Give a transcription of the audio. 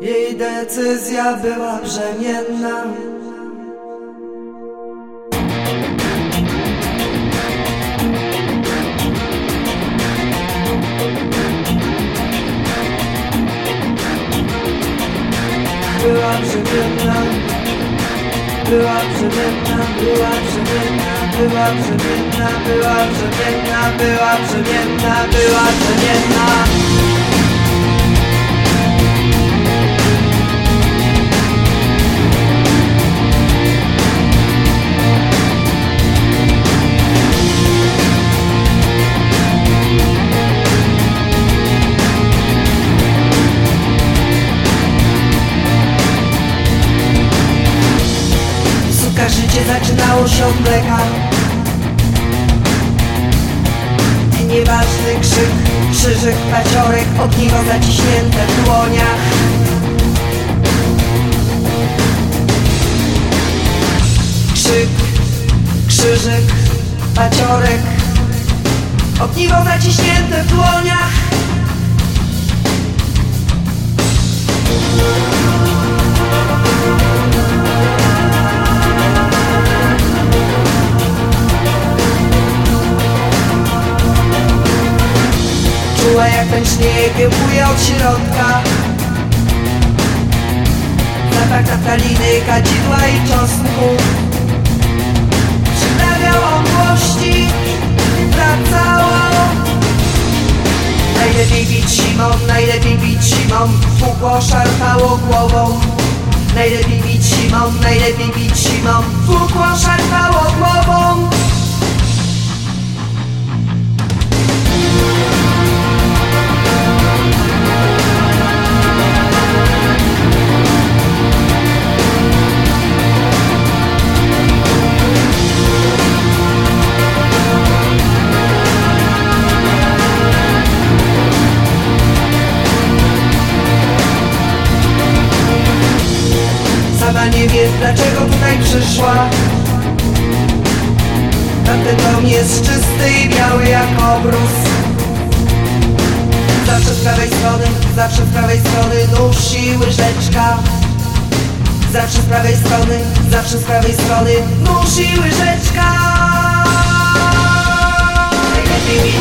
Jej decyzja była brzemienna. Była brzemienna. Była brzemienna, była brzemienna Była brzemienna, była brzemienna Była brzemienna, była brzemienna zaczynało się mleka Nieważny krzyk, krzyżyk, paciorek Ogniwo zaciśnięte w dłoniach. Krzyk, krzyżyk, paciorek Ogniwo zaciśnięte w dłoniach Jak pęcznie kiełkuje od środka. Zapach naftaliny, kadzidła i czosnku. Przyprawiał on młości, wracało Najlepiej bić zimą, najlepiej bić zimą. Pukło szarpało głową. Najlepiej bić zimą, najlepiej bić zimą. Pukło szarpało dlaczego tutaj przyszła. Tamten dom jest czysty i biały jak obrus. Zawsze z prawej strony, zawsze z prawej strony nóż i łyżeczka. Zawsze z prawej strony, zawsze z prawej strony nóż i łyżeczka. Najlepiej